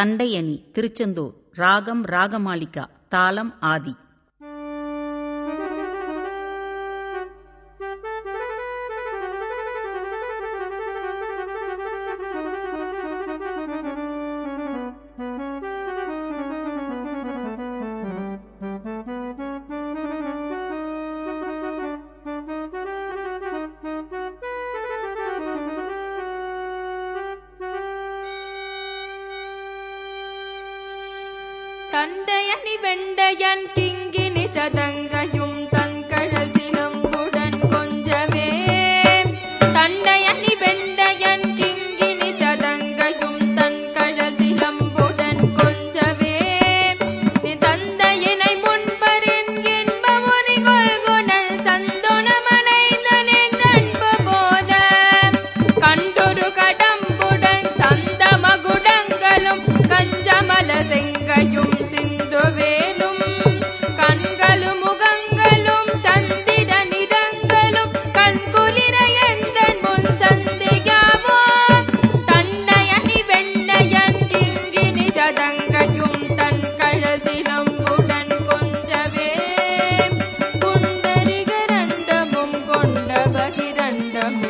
தண்டையணி திருச்செந்தூர் ராகம் ராகமாளிகா தாளம் ஆதி. தந்தையனி வெண்டையன் கிங்கினி சதங்கையும் தன்கழல் சிலம்புடன் கொஞ்சமே. தண்டையனி வெண்டையன் கிங்கினி சதங்கையும் தன்கழல் சிலம்புடன் கொஞ்சமே. நீ தந்தையினை முன்பறின்கின்ப ஒரு கொள்குணல் சந்தோணமனைந்தனின் அன்பு போல. கண்டொரு கடம்புடன் சந்தமகுடங்களும் செங்கையும் Amen.